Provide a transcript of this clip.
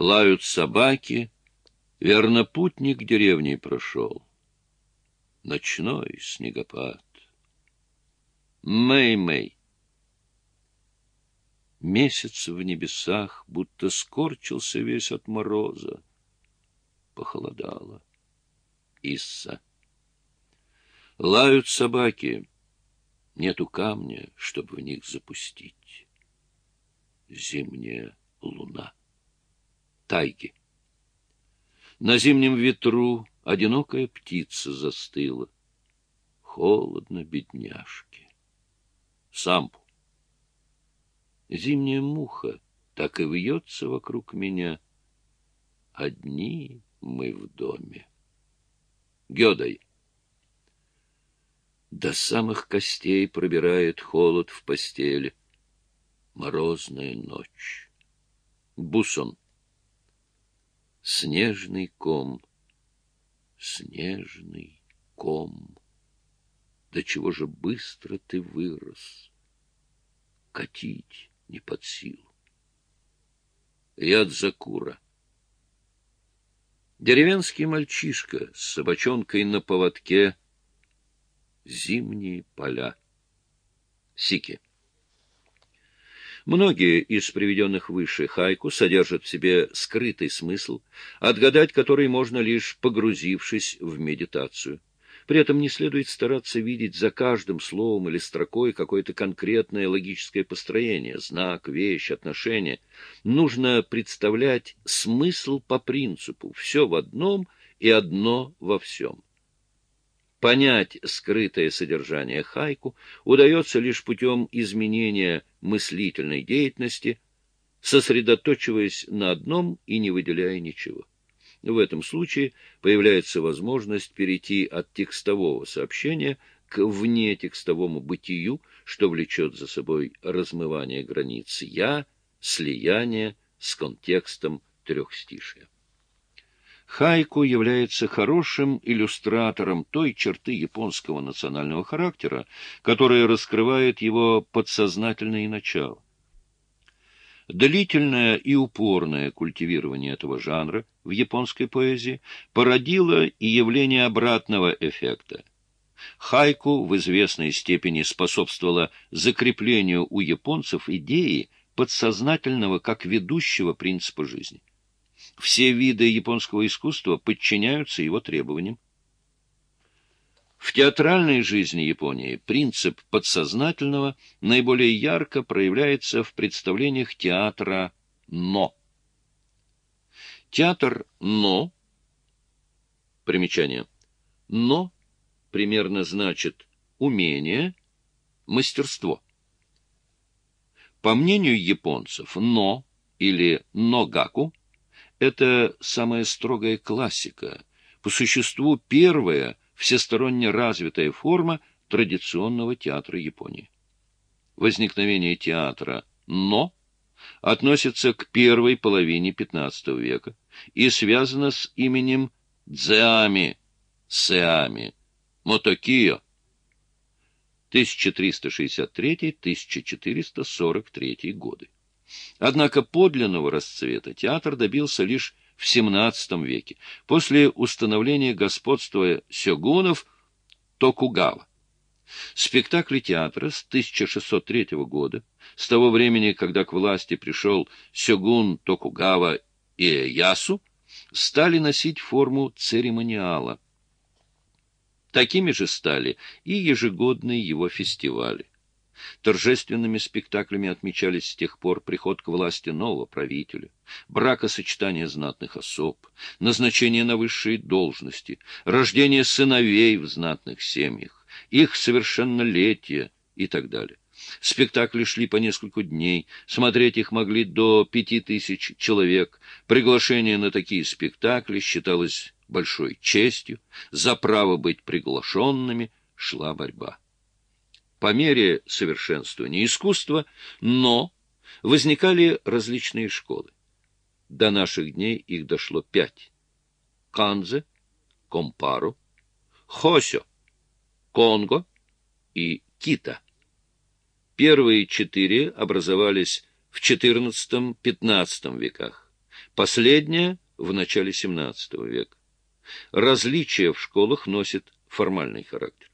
Лают собаки, верно, путник деревни прошел. Ночной снегопад. Мэй-мэй. Месяц в небесах, будто скорчился весь от мороза. Похолодало. Исса. Лают собаки. Нету камня, чтобы в них запустить. Зимняя луна. Тайги. На зимнем ветру одинокая птица застыла. Холодно, бедняжки. Сампу. Зимняя муха так и вьется вокруг меня. Одни мы в доме. Гёдай. До самых костей пробирает холод в постели. Морозная ночь. Бусон. Снежный ком. Снежный ком. До чего же быстро ты вырос. Катить не под силу. Яд Закура. Деревенский мальчишка с собачонкой на поводке. Зимние поля. Сики. Многие из приведенных выше хайку содержат в себе скрытый смысл, отгадать который можно лишь погрузившись в медитацию. При этом не следует стараться видеть за каждым словом или строкой какое-то конкретное логическое построение, знак, вещь, отношение — нужно представлять смысл по принципу «все в одном и одно во всем». Понять скрытое содержание хайку удается лишь путем изменения мыслительной деятельности, сосредоточиваясь на одном и не выделяя ничего. В этом случае появляется возможность перейти от текстового сообщения к внетекстовому бытию, что влечет за собой размывание границ «я», слияние с контекстом трехстишия. Хайку является хорошим иллюстратором той черты японского национального характера, которая раскрывает его подсознательные начала. Длительное и упорное культивирование этого жанра в японской поэзии породило и явление обратного эффекта. Хайку в известной степени способствовало закреплению у японцев идеи подсознательного как ведущего принципа жизни. Все виды японского искусства подчиняются его требованиям. В театральной жизни Японии принцип подсознательного наиболее ярко проявляется в представлениях театра «но». Театр «но» примечание «но» примерно значит умение, мастерство. По мнению японцев, «но» или «ногаку» — это самая строгая классика, по существу первая всесторонне развитая форма традиционного театра Японии. Возникновение театра «но» относится к первой половине XV века и связано с именем Дзеами, Сеами, Мотокио, 1363-1443 годы. Однако подлинного расцвета театр добился лишь в XVII веке, после установления господства сёгунов Токугава. Спектакли театра с 1603 года, с того времени, когда к власти пришел сёгун Токугава Иэясу, стали носить форму церемониала – Такими же стали и ежегодные его фестивали. Торжественными спектаклями отмечались с тех пор приход к власти нового правителя, бракосочетание знатных особ, назначение на высшие должности, рождение сыновей в знатных семьях, их совершеннолетие и так далее. Спектакли шли по несколько дней, смотреть их могли до пяти тысяч человек. Приглашение на такие спектакли считалось большой честью, за право быть приглашенными шла борьба. По мере совершенствования искусства, но возникали различные школы. До наших дней их дошло пять. Канзе, Компару, Хосё, Конго и Кита. Первые четыре образовались в XIV-XV веках. Последняя — в начале XVII века. Различие в школах носит формальный характер.